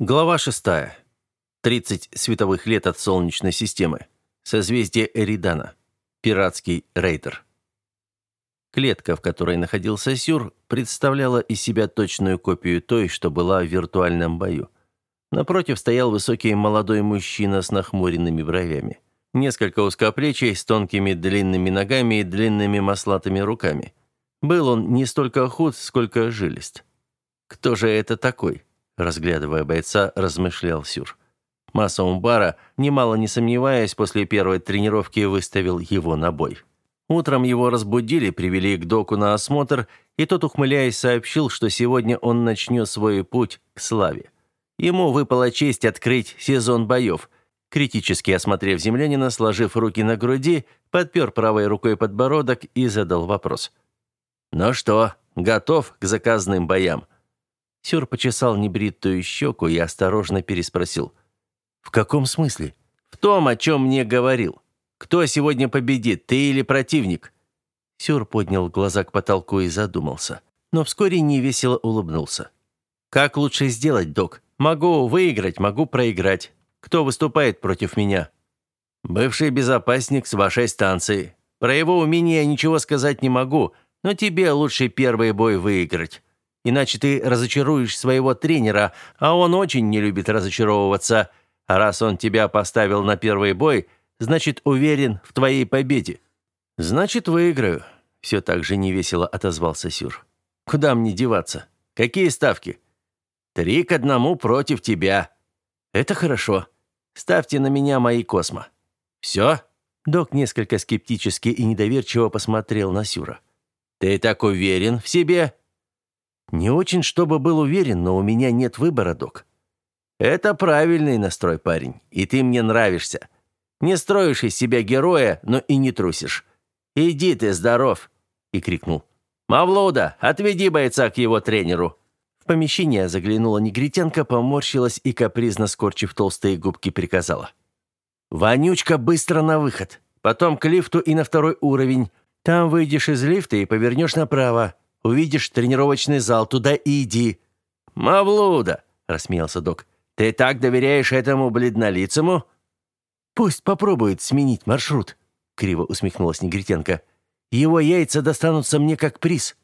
Глава 6. 30 световых лет от Солнечной системы. Созвездие Эридана. Пиратский рейдер. Клетка, в которой находился Сюр, представляла из себя точную копию той, что была в виртуальном бою. Напротив стоял высокий молодой мужчина с нахмуренными бровями. Несколько узкоплечий, с тонкими длинными ногами и длинными маслатыми руками. Был он не столько худ, сколько жилист. Кто же это такой? Разглядывая бойца, размышлял Сюр. Масса Умбара, немало не сомневаясь, после первой тренировки выставил его на бой. Утром его разбудили, привели к доку на осмотр, и тот, ухмыляясь, сообщил, что сегодня он начнет свой путь к славе. Ему выпала честь открыть сезон боев. Критически осмотрев землянина, сложив руки на груди, подпер правой рукой подбородок и задал вопрос. «Ну что, готов к заказным боям?» Сюр почесал небритую щеку и осторожно переспросил. «В каком смысле?» «В том, о чем мне говорил. Кто сегодня победит, ты или противник?» Сюр поднял глаза к потолку и задумался. Но вскоре невесело улыбнулся. «Как лучше сделать, док? Могу выиграть, могу проиграть. Кто выступает против меня?» «Бывший безопасник с вашей станции. Про его умение ничего сказать не могу, но тебе лучше первый бой выиграть иначе ты разочаруешь своего тренера, а он очень не любит разочаровываться. А раз он тебя поставил на первый бой, значит, уверен в твоей победе. Значит, выиграю. Все так же невесело отозвался Сюр. Куда мне деваться? Какие ставки? Три к одному против тебя. Это хорошо. Ставьте на меня мои космо. Все? Док несколько скептически и недоверчиво посмотрел на Сюра. Ты так уверен в себе? Не очень, чтобы был уверен, но у меня нет выбора, док. Это правильный настрой, парень, и ты мне нравишься. Не строишь из себя героя, но и не трусишь. Иди ты здоров, и крикнул. Мавлуда, отведи бойца к его тренеру. В помещение заглянула негритянка, поморщилась и капризно скорчив толстые губки приказала: Вонючка, быстро на выход. Потом к лифту и на второй уровень. Там выйдешь из лифта и повернешь направо. Увидишь тренировочный зал, туда и иди». «Мавлуда!» — рассмеялся док. «Ты так доверяешь этому бледнолицему?» «Пусть попробует сменить маршрут», — криво усмехнулась негритянка. «Его яйца достанутся мне как приз».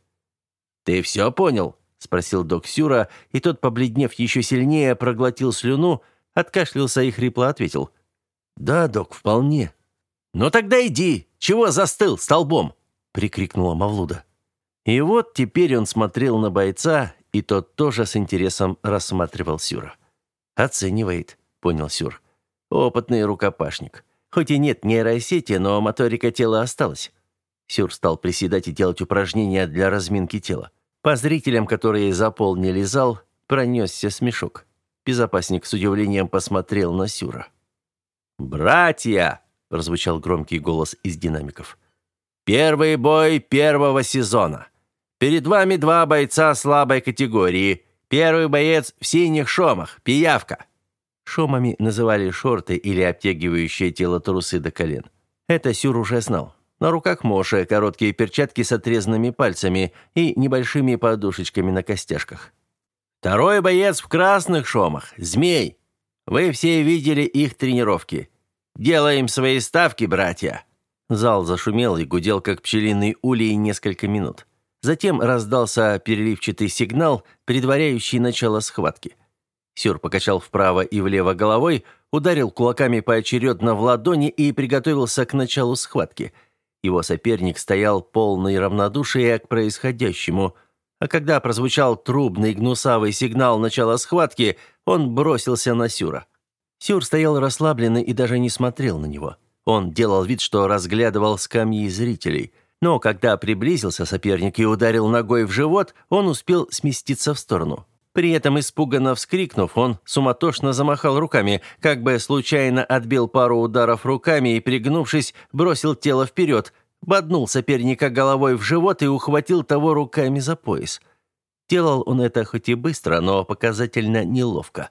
«Ты все понял?» — спросил док Сюра, и тот, побледнев еще сильнее, проглотил слюну, откашлялся и хрипло ответил. «Да, док, вполне». «Ну тогда иди! Чего застыл столбом?» — прикрикнула Мавлуда. И вот теперь он смотрел на бойца, и тот тоже с интересом рассматривал Сюра. «Оценивает», — понял Сюр. «Опытный рукопашник. Хоть и нет нейросети, но моторика тела осталась». Сюр стал приседать и делать упражнения для разминки тела. По зрителям, которые заполнили зал, пронесся смешок. Безопасник с удивлением посмотрел на Сюра. «Братья!» – прозвучал громкий голос из динамиков. «Первый бой первого сезона. Перед вами два бойца слабой категории. Первый боец в синих шомах, пиявка. Шомами называли шорты или обтягивающие тело трусы до колен. Это Сюр уже знал. На руках Моше короткие перчатки с отрезанными пальцами и небольшими подушечками на костяшках. Второй боец в красных шомах, змей. Вы все видели их тренировки. Делаем свои ставки, братья. Зал зашумел и гудел, как пчелиный улей, несколько минут. Затем раздался переливчатый сигнал, предваряющий начало схватки. Сюр покачал вправо и влево головой, ударил кулаками поочередно в ладони и приготовился к началу схватки. Его соперник стоял полный равнодушия к происходящему, а когда прозвучал трубный гнусавый сигнал начала схватки, он бросился на Сюра. Сюр стоял расслабленный и даже не смотрел на него. Он делал вид, что разглядывал скамьи зрителей – но когда приблизился соперник и ударил ногой в живот, он успел сместиться в сторону. При этом, испуганно вскрикнув, он суматошно замахал руками, как бы случайно отбил пару ударов руками и, пригнувшись, бросил тело вперед, боднул соперника головой в живот и ухватил того руками за пояс. Делал он это хоть и быстро, но показательно неловко.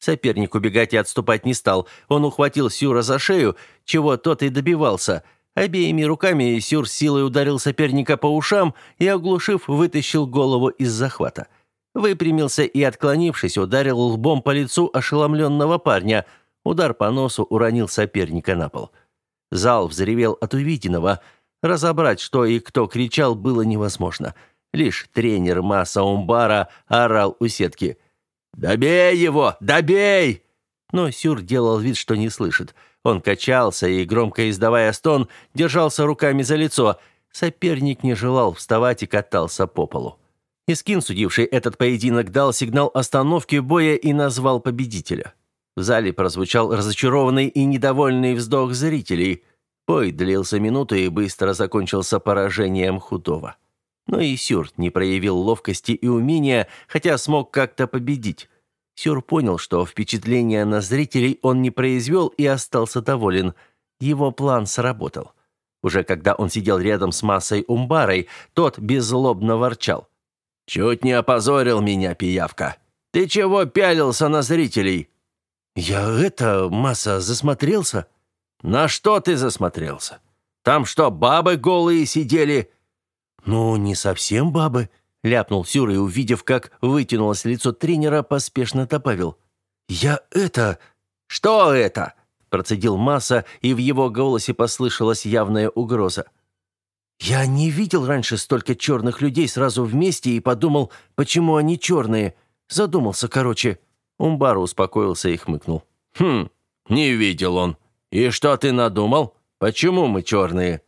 Соперник убегать и отступать не стал. Он ухватил Сюра за шею, чего тот и добивался – Обеими руками Сюр силой ударил соперника по ушам и, оглушив, вытащил голову из захвата. Выпрямился и, отклонившись, ударил лбом по лицу ошеломленного парня. Удар по носу уронил соперника на пол. Зал взревел от увиденного. Разобрать, что и кто кричал, было невозможно. Лишь тренер Масса Умбара орал у сетки. «Добей его! Добей!» Но Сюр делал вид, что не слышит. Он качался и, громко издавая стон, держался руками за лицо. Соперник не желал вставать и катался по полу. Искин, судивший этот поединок, дал сигнал остановки боя и назвал победителя. В зале прозвучал разочарованный и недовольный вздох зрителей. Бой длился минуту и быстро закончился поражением худого. Но и Сюрт не проявил ловкости и умения, хотя смог как-то победить. Сюр понял, что впечатления на зрителей он не произвел и остался доволен. Его план сработал. Уже когда он сидел рядом с массой Умбарой, тот беззлобно ворчал. «Чуть не опозорил меня, пиявка. Ты чего пялился на зрителей?» «Я это, масса, засмотрелся». «На что ты засмотрелся? Там что, бабы голые сидели?» «Ну, не совсем бабы», — ляпнул Сюр и, увидев, как вытянулось лицо тренера, поспешно добавил. «Я это...» «Что это?» — процедил Масса, и в его голосе послышалась явная угроза. «Я не видел раньше столько черных людей сразу вместе и подумал, почему они черные. Задумался, короче». Умбару успокоился и хмыкнул. «Хм, не видел он. И что ты надумал? Почему мы черные?»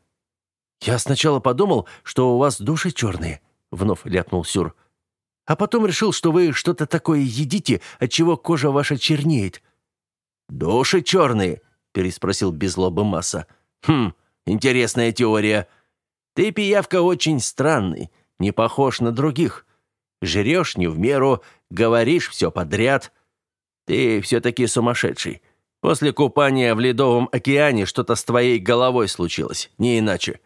«Я сначала подумал, что у вас души черные», — вновь ляпнул Сюр. «А потом решил, что вы что-то такое едите, от чего кожа ваша чернеет». «Души черные?» — переспросил беззлобо Масса. «Хм, интересная теория. Ты, пиявка, очень странный, не похож на других. Жрешь не в меру, говоришь все подряд. Ты все-таки сумасшедший. После купания в ледовом океане что-то с твоей головой случилось, не иначе».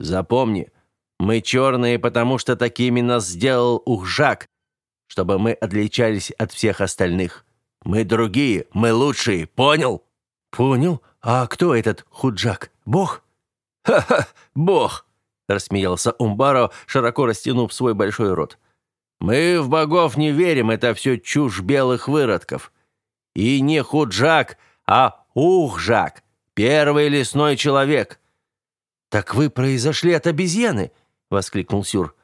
Запомни, мы черные, потому что такими нас сделал Ухжак, чтобы мы отличались от всех остальных. Мы другие, мы лучшие, понял? Понял. А кто этот Худжак? Бог? Ха-ха, бог, рассмеялся Умбаро, широко растянув свой большой рот. Мы в богов не верим, это все чушь белых выродков. И не Худжак, а Ухжак, первый лесной человек. «Так вы произошли от обезьяны!» — воскликнул Сюр.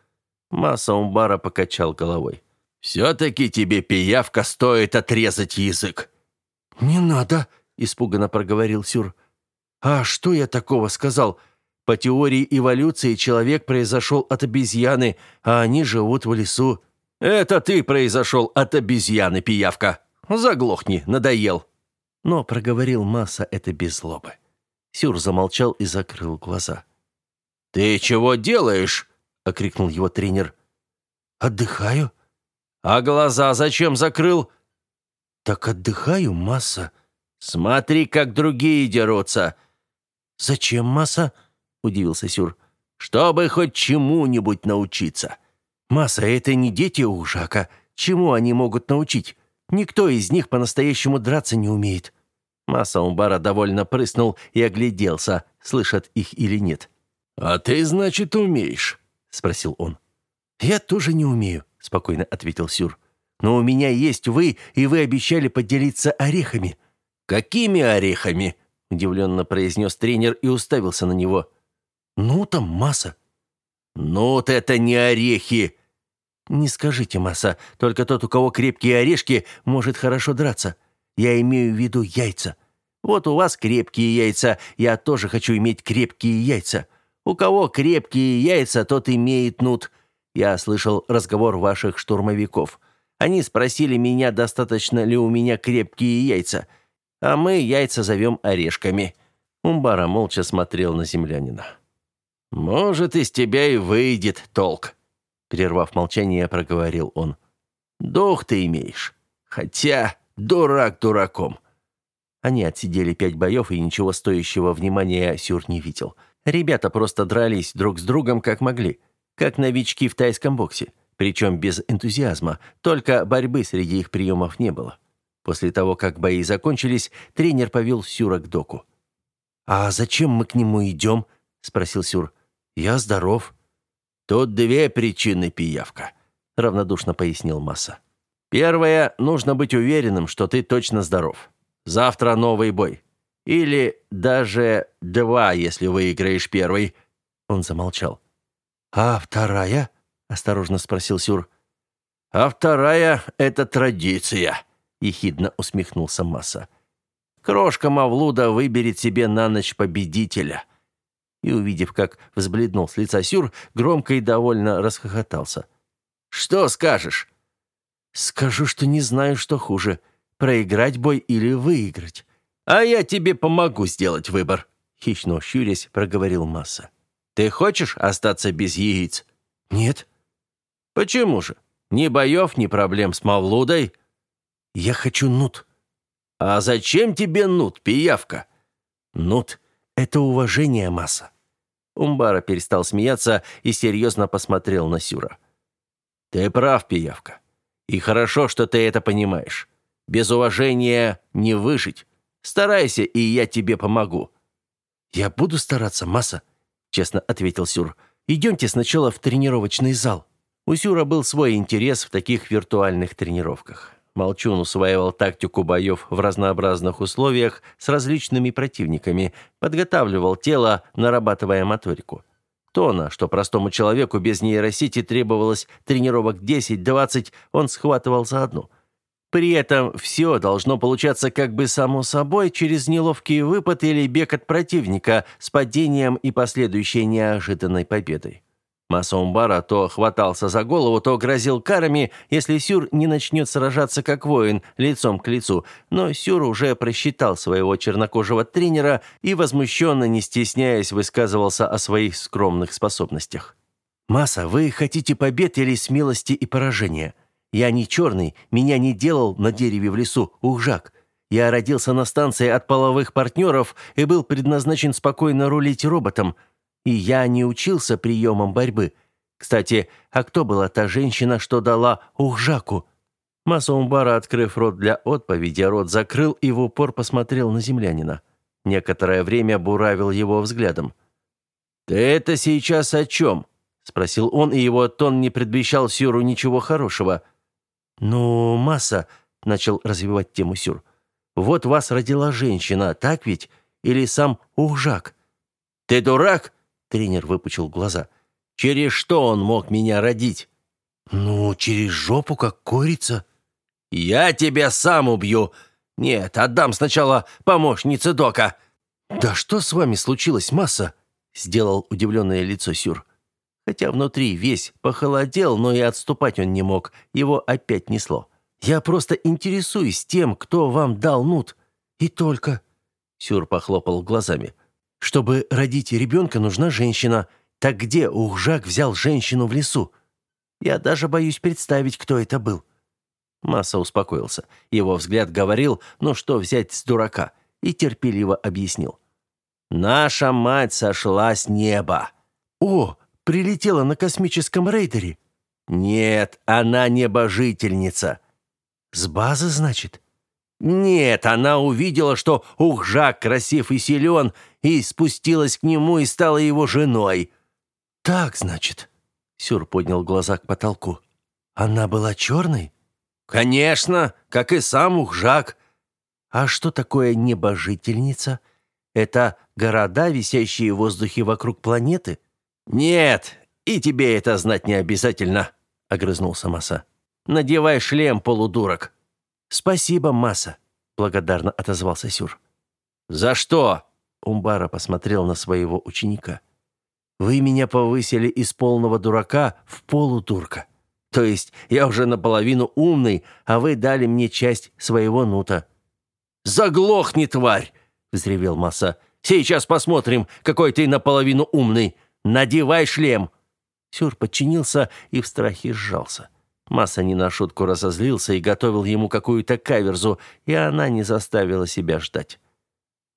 Масса Умбара покачал головой. «Все-таки тебе, пиявка, стоит отрезать язык!» «Не надо!» — испуганно проговорил Сюр. «А что я такого сказал? По теории эволюции человек произошел от обезьяны, а они живут в лесу». «Это ты произошел от обезьяны, пиявка! Заглохни, надоел!» Но проговорил Масса это без злобы. Сюр замолчал и закрыл глаза. «Ты чего делаешь?» — окрикнул его тренер. «Отдыхаю». «А глаза зачем закрыл?» «Так отдыхаю, масса». «Смотри, как другие дерутся». «Зачем масса?» — удивился Сюр. «Чтобы хоть чему-нибудь научиться». «Масса, это не дети у Жака. Чему они могут научить? Никто из них по-настоящему драться не умеет». Масса Умбара довольно прыснул и огляделся, слышат их или нет. «А ты, значит, умеешь?» — спросил он. «Я тоже не умею», — спокойно ответил Сюр. «Но у меня есть вы, и вы обещали поделиться орехами». «Какими орехами?» — удивленно произнес тренер и уставился на него. «Ну, там масса». «Ну, это не орехи!» «Не скажите, масса, только тот, у кого крепкие орешки, может хорошо драться. Я имею в виду яйца. Вот у вас крепкие яйца, я тоже хочу иметь крепкие яйца. У кого крепкие яйца, тот имеет нут. Я слышал разговор ваших штурмовиков. Они спросили меня, достаточно ли у меня крепкие яйца. А мы яйца зовем орешками». Умбара молча смотрел на землянина. «Может, из тебя и выйдет толк», — прервав молчание, проговорил он. «Дух ты имеешь. Хотя дурак дураком. Они отсидели пять боев, и ничего стоящего внимания Сюр не видел. Ребята просто дрались друг с другом как могли, как новички в тайском боксе, причем без энтузиазма, только борьбы среди их приемов не было. После того, как бои закончились, тренер повел Сюра к доку. «А зачем мы к нему идем?» — спросил Сюр. «Я здоров». «Тут две причины, пиявка. равнодушно пояснил Масса. Первое, нужно быть уверенным, что ты точно здоров. Завтра новый бой. Или даже два, если выиграешь первый. Он замолчал. А вторая? осторожно спросил Сюр. А вторая это традиция, ехидно усмехнулся Масса. Крошка Мавлуда выберет себе на ночь победителя. И увидев, как взбледнул с лица Сюр, громко и довольно расхохотался. Что скажешь? Скажу, что не знаю, что хуже проиграть бой или выиграть. А я тебе помогу сделать выбор, хищно щурясь, проговорил Масса. Ты хочешь остаться без яиц? Нет. Почему же? Ни боев, ни проблем с Мавлудой. Я хочу нут. А зачем тебе нут, пиявка? Нут — это уважение, Масса. Умбара перестал смеяться и серьезно посмотрел на Сюра. Ты прав, пиявка. И хорошо, что ты это понимаешь. Без уважения не выжить. Старайся, и я тебе помогу». «Я буду стараться, Масса», — честно ответил Сюр. «Идемте сначала в тренировочный зал». У Сюра был свой интерес в таких виртуальных тренировках. Молчун усваивал тактику боев в разнообразных условиях с различными противниками, подготавливал тело, нарабатывая моторику. Тона, что простому человеку без нейросети требовалось тренировок 10-20, он схватывал за одну — при этом все должно получаться как бы само собой через неловкий выпад или бег от противника с падением и последующей неожиданной победой. Масаумбара то хватался за голову, то грозил карами, если Сюр не начнет сражаться как воин, лицом к лицу. Но Сюр уже просчитал своего чернокожего тренера и, возмущенно, не стесняясь, высказывался о своих скромных способностях. «Маса, вы хотите побед или смелости и поражения? Я не черный, меня не делал на дереве в лесу Ухжак. Я родился на станции от половых партнеров и был предназначен спокойно рулить роботом. И я не учился приемам борьбы. Кстати, а кто была та женщина, что дала Ухжаку?» Масаумбара, открыв рот для отповеди, рот закрыл и в упор посмотрел на землянина. Некоторое время буравил его взглядом. «Ты это сейчас о чем?» — спросил он, и его тон не предвещал Сюру ничего хорошего. «Ну, масса», — начал развивать тему Сюр. «Вот вас родила женщина, так ведь? Или сам Ухжак?» «Ты дурак?» — тренер выпучил глаза. «Через что он мог меня родить?» «Ну, через жопу, как курица». «Я тебя сам убью!» «Нет, отдам сначала помощнице Дока». «Да что с вами случилось, масса?» — сделал удивленное лицо Сюр хотя внутри весь похолодел, но и отступать он не мог, его опять несло. «Я просто интересуюсь тем, кто вам дал нут. И только...» Сюр похлопал глазами. «Чтобы родить ребенка, нужна женщина. Так где Ухжак взял женщину в лесу? Я даже боюсь представить, кто это был». Масса успокоился. Его взгляд говорил, ну что взять с дурака, и терпеливо объяснил. «Наша мать сошла с неба». «О, прилетела на космическом рейдере?» «Нет, она небожительница». «С базы, значит?» «Нет, она увидела, что Ухжак красив и силен, и спустилась к нему и стала его женой». «Так, значит?» Сюр поднял глаза к потолку. «Она была черной?» «Конечно, как и сам Ухжак». «А что такое небожительница? Это города, висящие в воздухе вокруг планеты?» «Нет, и тебе это знать не обязательно», — огрызнулся Маса. «Надевай шлем, полудурок». «Спасибо, Маса», — благодарно отозвался Сюр. «За что?» — Умбара посмотрел на своего ученика. «Вы меня повысили из полного дурака в полудурка. То есть я уже наполовину умный, а вы дали мне часть своего нута». «Заглохни, тварь!» — взревел Маса. «Сейчас посмотрим, какой ты наполовину умный. Надевай шлем!» Сюр подчинился и в страхе сжался. Масса не на шутку разозлился и готовил ему какую-то каверзу, и она не заставила себя ждать.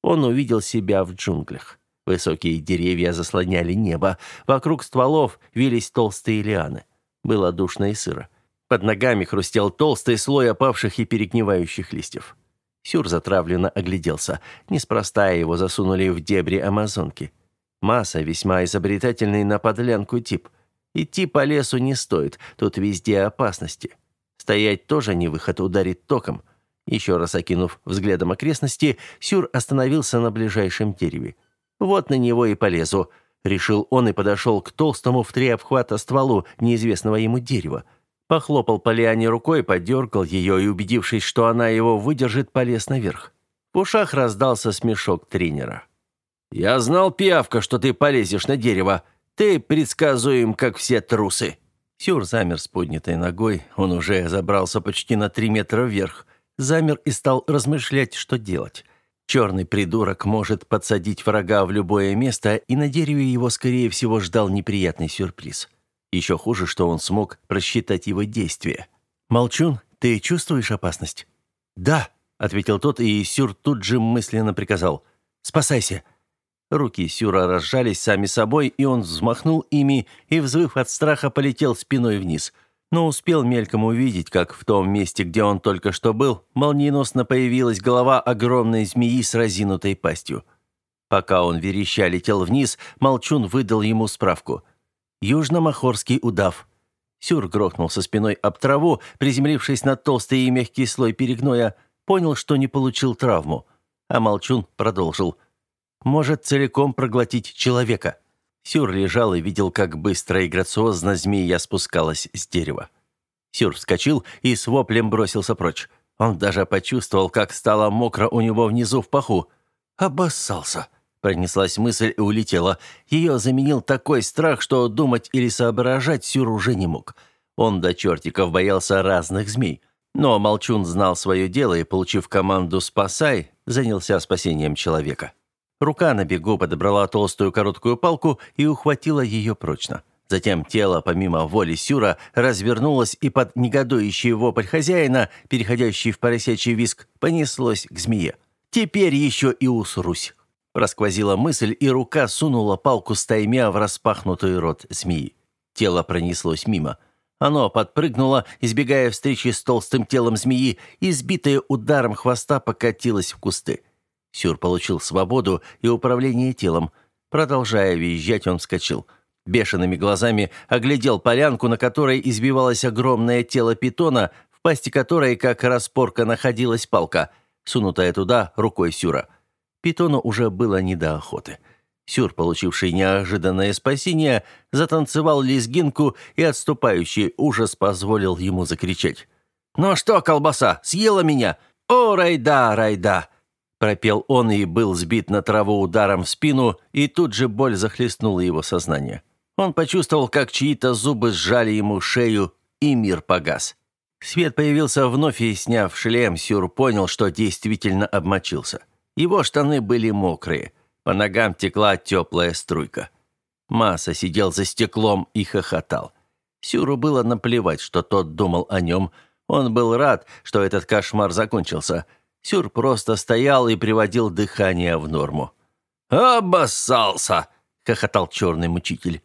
Он увидел себя в джунглях. Высокие деревья заслоняли небо, вокруг стволов вились толстые лианы. Было душно и сыро. Под ногами хрустел толстый слой опавших и перегнивающих листьев. Сюр затравленно огляделся. Неспроста его засунули в дебри Амазонки. Масса весьма изобретательный на подлянку тип. Идти по лесу не стоит, тут везде опасности. Стоять тоже не выход, ударит током. Еще раз окинув взглядом окрестности, Сюр остановился на ближайшем дереве. Вот на него и полезу, решил он и подошел к толстому в три обхвата стволу неизвестного ему дерева. Похлопал по лиане рукой, подергал ее и, убедившись, что она его выдержит, полез наверх. В ушах раздался смешок тренера. «Я знал, пиявка, что ты полезешь на дерево. Ты предсказуем, как все трусы». Сюр замер с поднятой ногой. Он уже забрался почти на три метра вверх. Замер и стал размышлять, что делать. Черный придурок может подсадить врага в любое место, и на дереве его, скорее всего, ждал неприятный сюрприз. Еще хуже, что он смог просчитать его действия. «Молчун, ты чувствуешь опасность?» «Да», — ответил тот, и Сюр тут же мысленно приказал. «Спасайся». Руки Сюра разжались сами собой, и он взмахнул ими и, взвыв от страха, полетел спиной вниз. Но успел мельком увидеть, как в том месте, где он только что был, молниеносно появилась голова огромной змеи с разинутой пастью. Пока он вереща летел вниз, Молчун выдал ему справку — Южно-махорский удав. Сюр грохнулся спиной об траву, приземлившись на толстый и мягкий слой перегноя, понял, что не получил травму. А Молчун продолжил. «Может целиком проглотить человека». Сюр лежал и видел, как быстро и грациозно змея спускалась с дерева. Сюр вскочил и с воплем бросился прочь. Он даже почувствовал, как стало мокро у него внизу в паху. Обоссался. Пронеслась мысль и улетела. Ее заменил такой страх, что думать или соображать Сюр уже не мог. Он до чертиков боялся разных змей. Но Молчун знал свое дело и, получив команду «спасай», занялся спасением человека. Рука на бегу подобрала толстую короткую палку и ухватила ее прочно. Затем тело, помимо воли Сюра, развернулось и под негодующий вопль хозяина, переходящий в поросячий виск, понеслось к змее. «Теперь еще и усрусь!» Просквозила мысль, и рука сунула палку стаймя в распахнутый рот змеи. Тело пронеслось мимо. Оно подпрыгнуло, избегая встречи с толстым телом змеи, и, сбитое ударом хвоста, покатилось в кусты. Сюр получил свободу и управление телом. Продолжая визжать, он вскочил. Бешеными глазами оглядел полянку, на которой избивалось огромное тело питона, в пасти которой, как распорка, находилась палка, сунутая туда рукой Сюра. Питону уже было не до охоты. Сюр, получивший неожиданное спасение, затанцевал лезгинку, и отступающий ужас позволил ему закричать. «Ну что, колбаса, съела меня? О, райда, райда!» Пропел он и был сбит на траву ударом в спину, и тут же боль захлестнула его сознание. Он почувствовал, как чьи-то зубы сжали ему шею, и мир погас. Свет появился вновь, и, сняв шлем, Сюр понял, что действительно обмочился. Его штаны были мокрые. По ногам текла теплая струйка. Масса сидел за стеклом и хохотал. Сюру было наплевать, что тот думал о нем. Он был рад, что этот кошмар закончился. Сюр просто стоял и приводил дыхание в норму. «Обоссался!» — хохотал черный мучитель.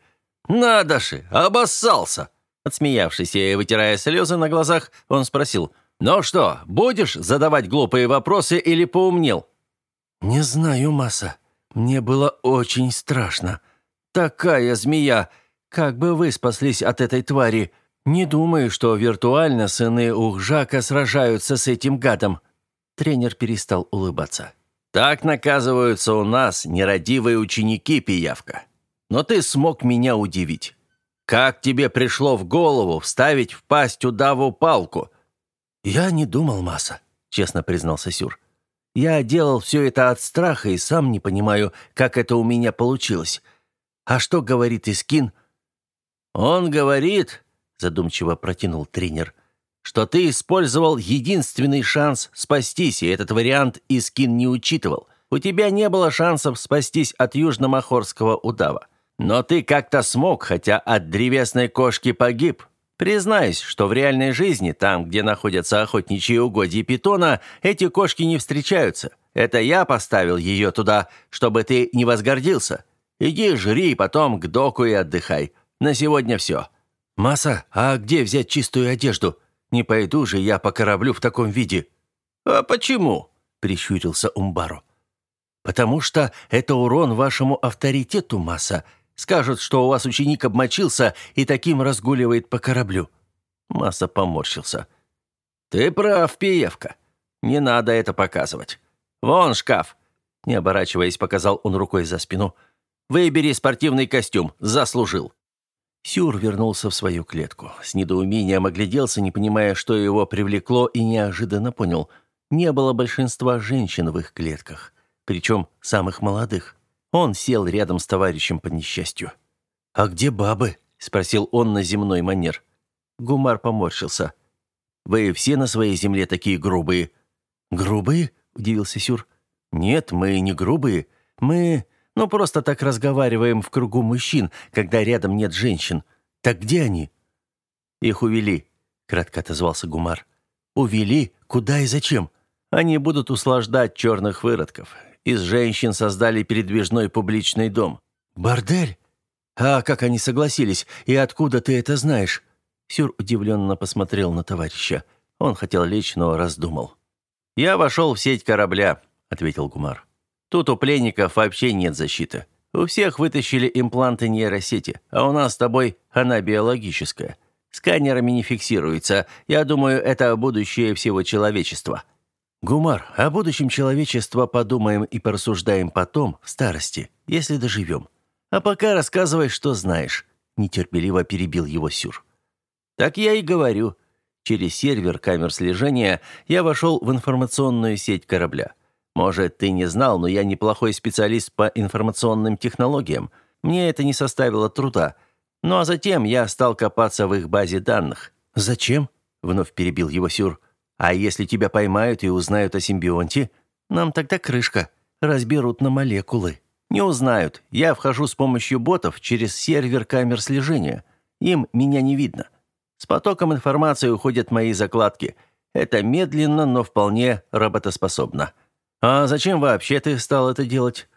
«Надо же, обоссался!» Отсмеявшись и вытирая слезы на глазах, он спросил. «Ну что, будешь задавать глупые вопросы или поумнел?» «Не знаю, Маса. Мне было очень страшно. Такая змея! Как бы вы спаслись от этой твари? Не думаю, что виртуально сыны Ухжака сражаются с этим гадом». Тренер перестал улыбаться. «Так наказываются у нас нерадивые ученики, пиявка. Но ты смог меня удивить. Как тебе пришло в голову вставить в пасть удаву палку?» «Я не думал, Маса», — честно признался Сюр. Я делал все это от страха и сам не понимаю, как это у меня получилось. А что говорит Искин? Он говорит, задумчиво протянул тренер, что ты использовал единственный шанс спастись, и этот вариант Искин не учитывал. У тебя не было шансов спастись от южно-махорского удава. Но ты как-то смог, хотя от древесной кошки погиб. Признаюсь, что в реальной жизни, там, где находятся охотничьи угодья питона, эти кошки не встречаются. Это я поставил ее туда, чтобы ты не возгордился. Иди жри, потом к доку и отдыхай. На сегодня все». «Маса, а где взять чистую одежду? Не пойду же я по кораблю в таком виде». «А почему?» — прищурился Умбару. «Потому что это урон вашему авторитету, Маса», — Скажут, что у вас ученик обмочился и таким разгуливает по кораблю». Масса поморщился. «Ты прав, пиевка. Не надо это показывать. Вон шкаф!» Не оборачиваясь, показал он рукой за спину. «Выбери спортивный костюм. Заслужил». Сюр вернулся в свою клетку. С недоумением огляделся, не понимая, что его привлекло, и неожиданно понял. Не было большинства женщин в их клетках. Причем самых молодых. Он сел рядом с товарищем по несчастью. «А где бабы?» – спросил он на земной манер. Гумар поморщился. «Вы все на своей земле такие грубые». «Грубые?» – удивился Сюр. «Нет, мы не грубые. Мы, ну, просто так разговариваем в кругу мужчин, когда рядом нет женщин. Так где они?» «Их увели», — кратко отозвался Гумар. «Увели? Куда и зачем? Они будут услаждать черных выродков. Из женщин создали передвижной публичный дом». «Бордель? А как они согласились? И откуда ты это знаешь?» Сюр удивленно посмотрел на товарища. Он хотел лечь, но раздумал. «Я вошел в сеть корабля. — ответил Гумар. «Тут у пленников вообще нет защиты. У всех вытащили импланты нейросети, а у нас с тобой она биологическая. Сканерами не фиксируется. Я думаю, это будущее всего человечества». «Гумар, о будущем человечества подумаем и порассуждаем потом, в старости, если доживем. А пока рассказывай, что знаешь», — нетерпеливо перебил его Сюр. «Так я и говорю. Через сервер камер слежения я вошел в информационную сеть корабля. Может, ты не знал, но я неплохой специалист по информационным технологиям. Мне это не составило труда. Ну а затем я стал копаться в их базе данных. Зачем? Вновь перебил его Сюр. А если тебя поймают и узнают о симбионте, нам тогда крышка. Разберут на молекулы. Не узнают. Я вхожу с помощью ботов через сервер камер слежения. Им меня не видно. С потоком информации уходят мои закладки. Это медленно, но вполне работоспособно. «А зачем вообще ты стал это делать?»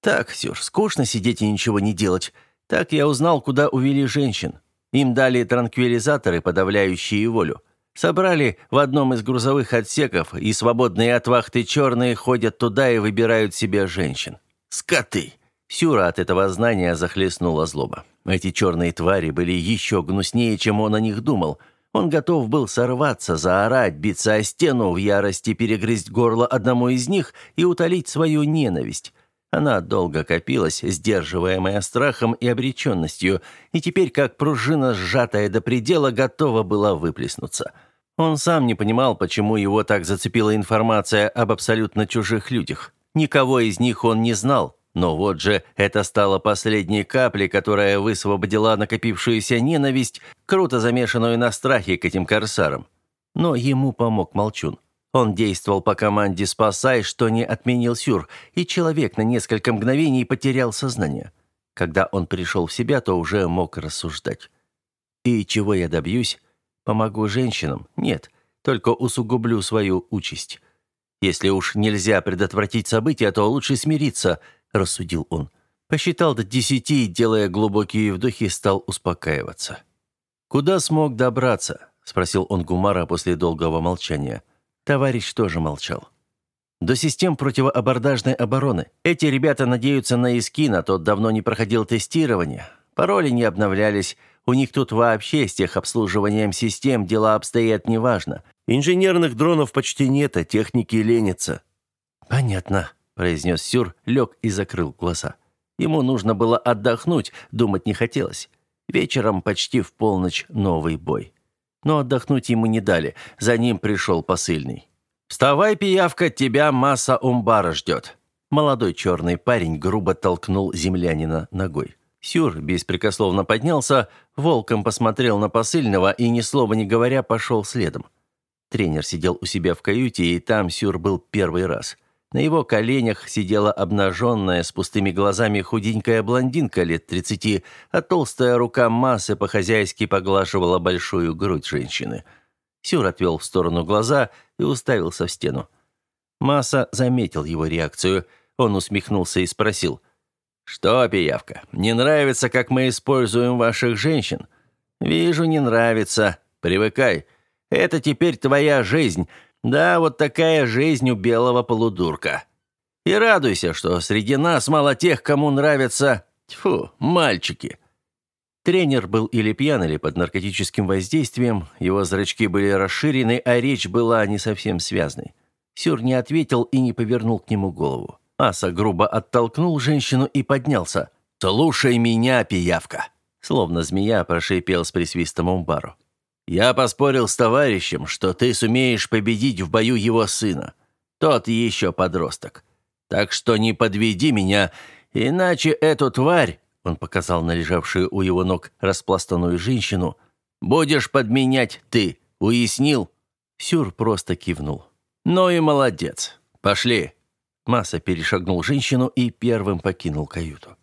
«Так, Сюр, скучно сидеть и ничего не делать. Так я узнал, куда увели женщин. Им дали транквилизаторы, подавляющие волю. Собрали в одном из грузовых отсеков, и свободные от вахты черные ходят туда и выбирают себе женщин. Скоты!» Сюра от этого знания захлестнула злоба. Эти черные твари были еще гнуснее, чем он о них думал – он готов был сорваться, заорать, биться о стену, в ярости перегрызть горло одному из них и утолить свою ненависть. Она долго копилась, сдерживаемая страхом и обреченностью, и теперь, как пружина, сжатая до предела, готова была выплеснуться. Он сам не понимал, почему его так зацепила информация об абсолютно чужих людях. Никого из них он не знал, но вот же это стало последней каплей, которая высвободила накопившуюся ненависть, круто замешанную на страхе к этим корсарам. Но ему помог Молчун. Он действовал по команде «Спасай», что не отменил Сюр, и человек на несколько мгновений потерял сознание. Когда он пришел в себя, то уже мог рассуждать. «И чего я добьюсь? Помогу женщинам? Нет, только усугублю свою участь. Если уж нельзя предотвратить события, то лучше смириться –— рассудил он. Посчитал до десяти и, делая глубокие вдохи, стал успокаиваться. «Куда смог добраться?» — спросил он Гумара после долгого молчания. Товарищ тоже молчал. «До систем противоабордажной обороны. Эти ребята надеются на Искин, а тот давно не проходил тестирование. Пароли не обновлялись. У них тут вообще с техобслуживанием систем дела обстоят неважно. Инженерных дронов почти нет, а техники ленятся». «Понятно», произнес Сюр, лег и закрыл глаза. Ему нужно было отдохнуть, думать не хотелось. Вечером почти в полночь новый бой. Но отдохнуть ему не дали, за ним пришел посыльный. «Вставай, пиявка, тебя масса умбара ждет!» Молодой черный парень грубо толкнул землянина ногой. Сюр беспрекословно поднялся, волком посмотрел на посыльного и, ни слова не говоря, пошел следом. Тренер сидел у себя в каюте, и там Сюр был первый раз – на его коленях сидела обнаженная с пустыми глазами худенькая блондинка лет тридцати, а толстая рука массы по-хозяйски поглаживала большую грудь женщины. Сюр отвел в сторону глаза и уставился в стену. Масса заметил его реакцию. Он усмехнулся и спросил. «Что, пиявка, не нравится, как мы используем ваших женщин?» «Вижу, не нравится. Привыкай. Это теперь твоя жизнь». Да, вот такая жизнь у белого полудурка. И радуйся, что среди нас мало тех, кому нравятся Тьфу, мальчики!» Тренер был или пьян, или под наркотическим воздействием, его зрачки были расширены, а речь была не совсем связной. Сюр не ответил и не повернул к нему голову. Аса грубо оттолкнул женщину и поднялся. «Слушай меня, пиявка!» Словно змея прошипел с присвистом Умбару. «Я поспорил с товарищем, что ты сумеешь победить в бою его сына. Тот еще подросток. Так что не подведи меня, иначе эту тварь, он показал на лежавшую у его ног распластанную женщину, будешь подменять ты. Уяснил? Сюр просто кивнул. Ну и молодец. Пошли. Масса перешагнул женщину и первым покинул каюту.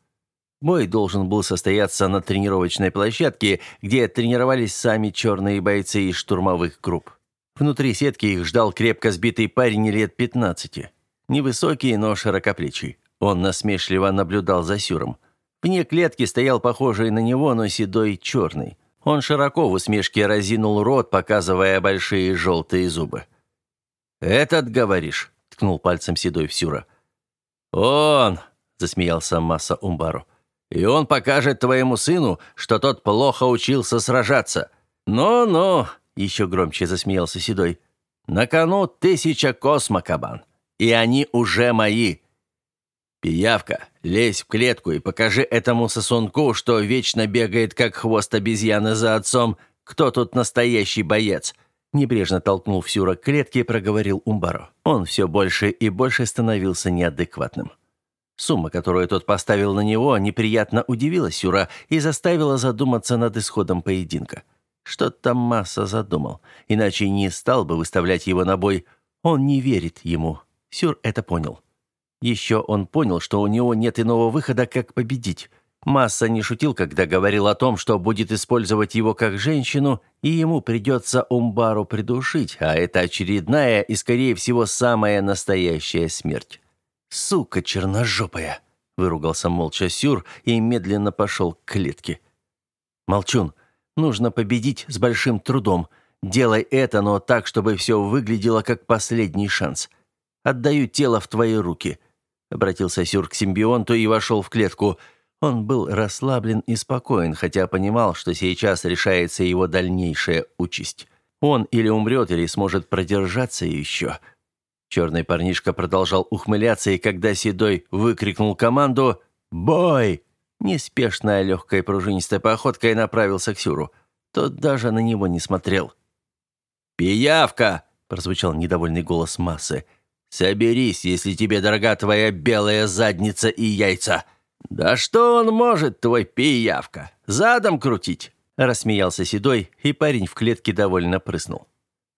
Бой должен был состояться на тренировочной площадке, где тренировались сами черные бойцы из штурмовых групп. Внутри сетки их ждал крепко сбитый парень лет 15. Невысокий, но широкоплечий. Он насмешливо наблюдал за Сюром. Вне клетки стоял похожий на него, но седой черный. Он широко в усмешке разинул рот, показывая большие желтые зубы. «Этот, говоришь?» — ткнул пальцем седой в Сюра. «Он!» — засмеялся Масса Умбару. «И он покажет твоему сыну, что тот плохо учился сражаться. Ну-ну!» еще громче засмеялся Седой. «На кону тысяча космокабан, и они уже мои. Пиявка, лезь в клетку и покажи этому сосунку, что вечно бегает, как хвост обезьяны за отцом, кто тут настоящий боец». Небрежно толкнул Фсюра к клетке проговорил Умбаро. Он все больше и больше становился неадекватным. Сумма, которую тот поставил на него, неприятно удивила Сюра и заставила задуматься над исходом поединка. Что там Масса задумал? Иначе не стал бы выставлять его на бой. Он не верит ему. Сюр это понял. Еще он понял, что у него нет иного выхода, как победить. Масса не шутил, когда говорил о том, что будет использовать его как женщину, и ему придется Умбару придушить, а это очередная и, скорее всего, самая настоящая смерть. «Сука черножопая!» — выругался молча Сюр и медленно пошел к клетке. «Молчун, Нужно победить с большим трудом. Делай это, но так, чтобы все выглядело как последний шанс. Отдаю тело в твои руки». Обратился Сюр к симбионту и вошел в клетку. Он был расслаблен и спокоен, хотя понимал, что сейчас решается его дальнейшая участь. Он или умрет, или сможет продержаться еще. Черный парнишка продолжал ухмыляться, и когда Седой выкрикнул команду «Бой!», Неспешная легкой пружинистой походкой направился к Сюру. Тот даже на него не смотрел. «Пиявка!» — прозвучал недовольный голос массы. «Соберись, если тебе дорога твоя белая задница и яйца!» «Да что он может, твой пиявка? Задом крутить!» Рассмеялся Седой, и парень в клетке довольно прыснул.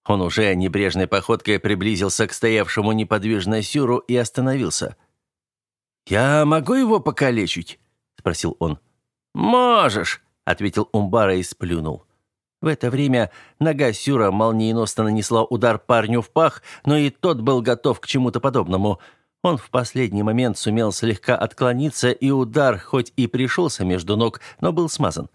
Он уже небрежной походкой приблизился к стоявшему неподвижно Сюру и остановился. «Я могу его покалечить?» спросил он. «Можешь», — ответил Умбара и сплюнул. В это время нога Сюра молниеносно нанесла удар парню в пах, но и тот был готов к чему-то подобному. Он в последний момент сумел слегка отклониться, и удар хоть и пришелся между ног, но был смазан.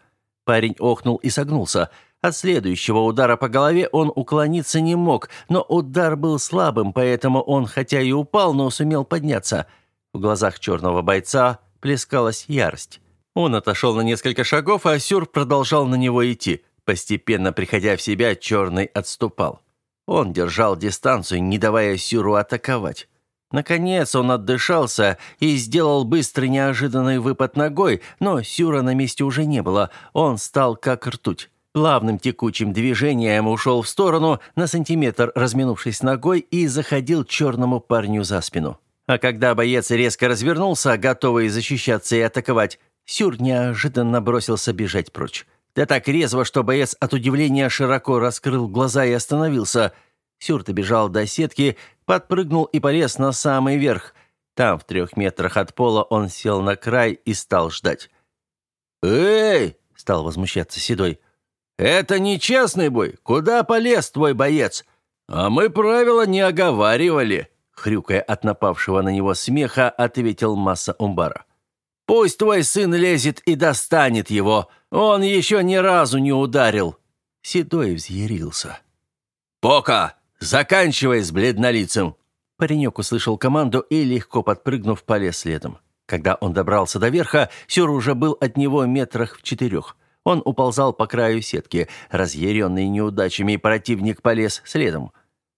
Парень охнул и согнулся. От следующего удара по голове он уклониться не мог, но удар был слабым, поэтому он, хотя и упал, но сумел подняться. В глазах черного бойца плескалась ярость. Он отошел на несколько шагов, а Сюр продолжал на него идти. Постепенно приходя в себя, Черный отступал. Он держал дистанцию, не давая Сюру атаковать. Наконец он отдышался и сделал быстрый неожиданный выпад ногой, но Сюра на месте уже не было. Он стал как ртуть. Плавным текучим движением ушел в сторону, на сантиметр разминувшись ногой, и заходил черному парню за спину. А когда боец резко развернулся, готовый защищаться и атаковать, Сюр неожиданно бросился бежать прочь. Да так резво, что боец от удивления широко раскрыл глаза и остановился. Сюр добежал до сетки, подпрыгнул и полез на самый верх. Там, в трех метрах от пола, он сел на край и стал ждать. «Эй!» — стал возмущаться Седой. «Это нечестный бой! Куда полез твой боец? А мы правила не оговаривали!» хрюкая от напавшего на него смеха, ответил Масса Умбара. «Пусть твой сын лезет и достанет его. Он еще ни разу не ударил». Седой взъярился. «Пока! Заканчивай с бледнолицем!» Паренек услышал команду и, легко подпрыгнув, полез следом. Когда он добрался до верха, Сюр уже был от него метрах в четырех. Он уползал по краю сетки. Разъяренный неудачами противник полез следом.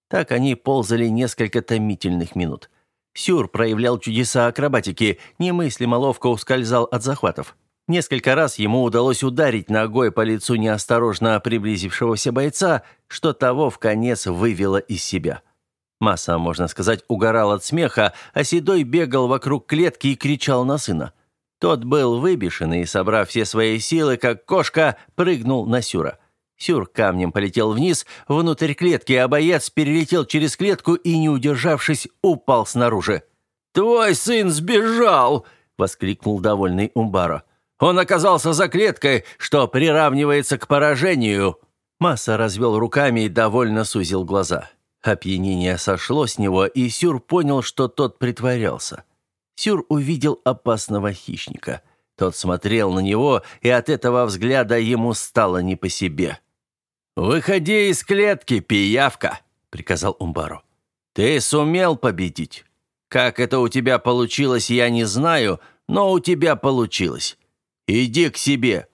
Так они ползали несколько томительных минут. Сюр проявлял чудеса акробатики, немыслимо ловко ускользал от захватов. Несколько раз ему удалось ударить ногой по лицу неосторожно приблизившегося бойца, что того в конец вывело из себя. Масса, можно сказать, угорал от смеха, а Седой бегал вокруг клетки и кричал на сына. Тот был выбешенный и, собрав все свои силы, как кошка, прыгнул на Сюра. Сюр камнем полетел вниз, внутрь клетки, а боец перелетел через клетку и, не удержавшись, упал снаружи. «Твой сын сбежал!» — воскликнул довольный Умбаро. Он оказался за клеткой, что приравнивается к поражению». Масса развел руками и довольно сузил глаза. Опьянение сошло с него, и Сюр понял, что тот притворялся. Сюр увидел опасного хищника. Тот смотрел на него, и от этого взгляда ему стало не по себе. «Выходи из клетки, пиявка!» — приказал Умбару. «Ты сумел победить. Как это у тебя получилось, я не знаю, но у тебя получилось. «Иди к себе!»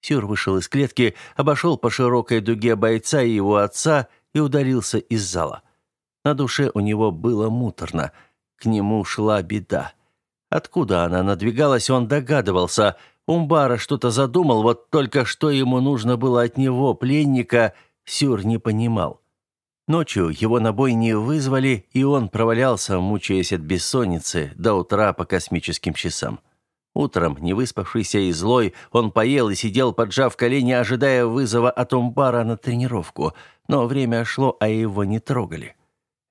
Сюр вышел из клетки, обошел по широкой дуге бойца и его отца и ударился из зала. На душе у него было муторно. К нему шла беда. Откуда она надвигалась, он догадывался. Умбара что-то задумал, вот только что ему нужно было от него, пленника, Сюр не понимал. Ночью его на бой не вызвали, и он провалялся, мучаясь от бессонницы, до утра по космическим часам. Утром, не выспавшийся и злой, он поел и сидел, поджав колени, ожидая вызова от Умбара на тренировку. Но время шло, а его не трогали.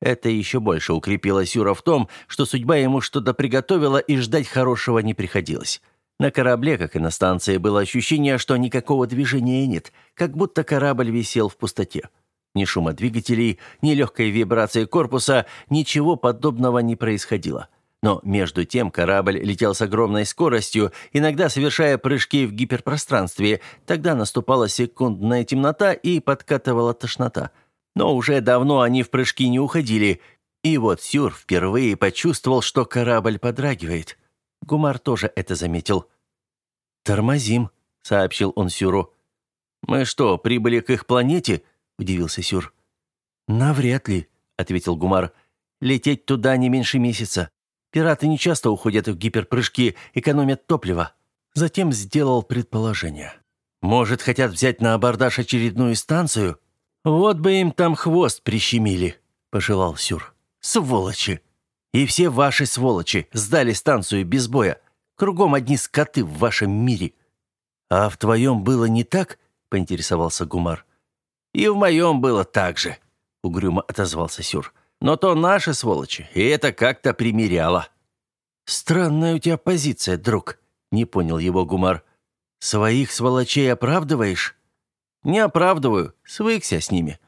Это еще больше укрепило Сюра в том, что судьба ему что-то приготовила и ждать хорошего не приходилось. На корабле, как и на станции, было ощущение, что никакого движения нет, как будто корабль висел в пустоте. Ни шума двигателей, ни легкой вибрации корпуса, ничего подобного не происходило. Но между тем корабль летел с огромной скоростью, иногда совершая прыжки в гиперпространстве. Тогда наступала секундная темнота и подкатывала тошнота. Но уже давно они в прыжки не уходили. И вот Сюр впервые почувствовал, что корабль подрагивает. Гумар тоже это заметил. «Тормозим», — сообщил он Сюру. «Мы что, прибыли к их планете?» — удивился Сюр. «Навряд ли», — ответил Гумар. «Лететь туда не меньше месяца. Пираты не часто уходят в гиперпрыжки, экономят топливо. Затем сделал предположение. Может, хотят взять на абордаж очередную станцию? Вот бы им там хвост прищемили, пожелал Сюр. Сволочи! И все ваши сволочи сдали станцию без боя. Кругом одни скоты в вашем мире. А в твоем было не так? поинтересовался Гумар. И в моем было так же, угрюмо отозвался Сюр. Но то наши сволочи, и это как-то примеряло». «Странная у тебя позиция, друг», — не понял его Гумар. «Своих сволочей оправдываешь?» «Не оправдываю, свыкся с ними».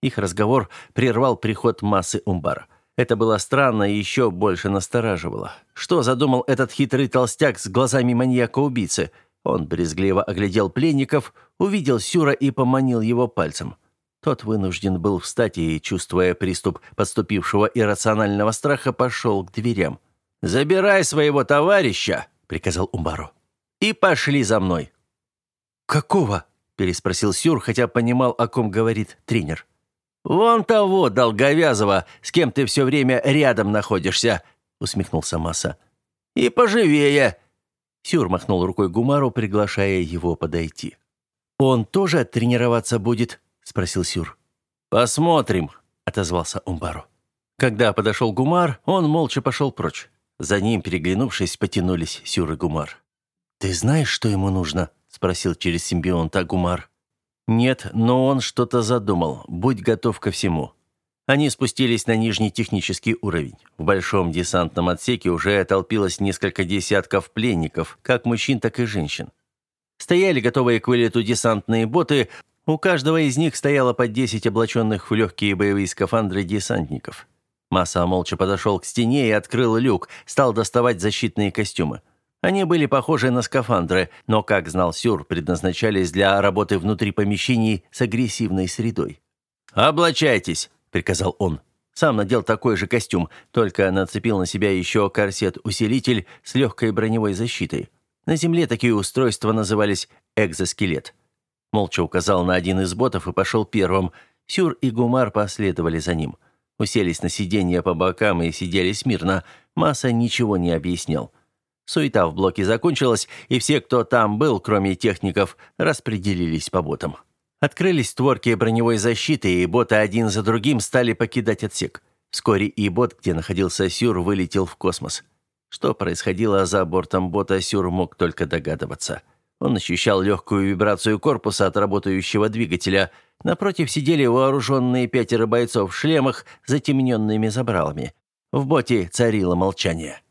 Их разговор прервал приход массы Умбара. Это было странно и еще больше настораживало. Что задумал этот хитрый толстяк с глазами маньяка-убийцы? Он брезгливо оглядел пленников, увидел Сюра и поманил его пальцем. Тот вынужден был встать и, чувствуя приступ подступившего иррационального страха, пошел к дверям. «Забирай своего товарища», — приказал Умбару, — «и пошли за мной». «Какого?» — переспросил Сюр, хотя понимал, о ком говорит тренер. «Вон того, долговязого, с кем ты все время рядом находишься», — усмехнулся Маса. «И поживее». Сюр махнул рукой Гумару, приглашая его подойти. «Он тоже тренироваться будет?» — спросил Сюр. «Посмотрим», — отозвался Умбару. Когда подошел Гумар, он молча пошел прочь. За ним, переглянувшись, потянулись Сюр и Гумар. «Ты знаешь, что ему нужно?» — спросил через симбионта Гумар. «Нет, но он что-то задумал. Будь готов ко всему». Они спустились на нижний технический уровень. В большом десантном отсеке уже толпилось несколько десятков пленников, как мужчин, так и женщин. Стояли готовые к вылету десантные боты, у каждого из них стояло по 10 облаченных в легкие боевые скафандры десантников. Масса молча подошел к стене и открыл люк, стал доставать защитные костюмы. Они были похожи на скафандры, но, как знал Сюр, предназначались для работы внутри помещений с агрессивной средой. «Облачайтесь», — приказал он. Сам надел такой же костюм, только нацепил на себя еще корсет-усилитель с легкой броневой защитой. На Земле такие устройства назывались экзоскелет. Молча указал на один из ботов и пошел первым. Сюр и Гумар последовали за ним. Уселись на сиденья по бокам и сидели смирно. Масса ничего не объяснял. Суета в блоке закончилась, и все, кто там был, кроме техников, распределились по ботам. Открылись створки броневой защиты, и боты один за другим стали покидать отсек. Вскоре и бот, где находился Сюр, вылетел в космос. Что происходило за бортом бота, Сюр мог только догадываться. Он ощущал легкую вибрацию корпуса от работающего двигателя. Напротив сидели вооруженные пятеро бойцов в шлемах, затемненными забралами. В боте царило молчание.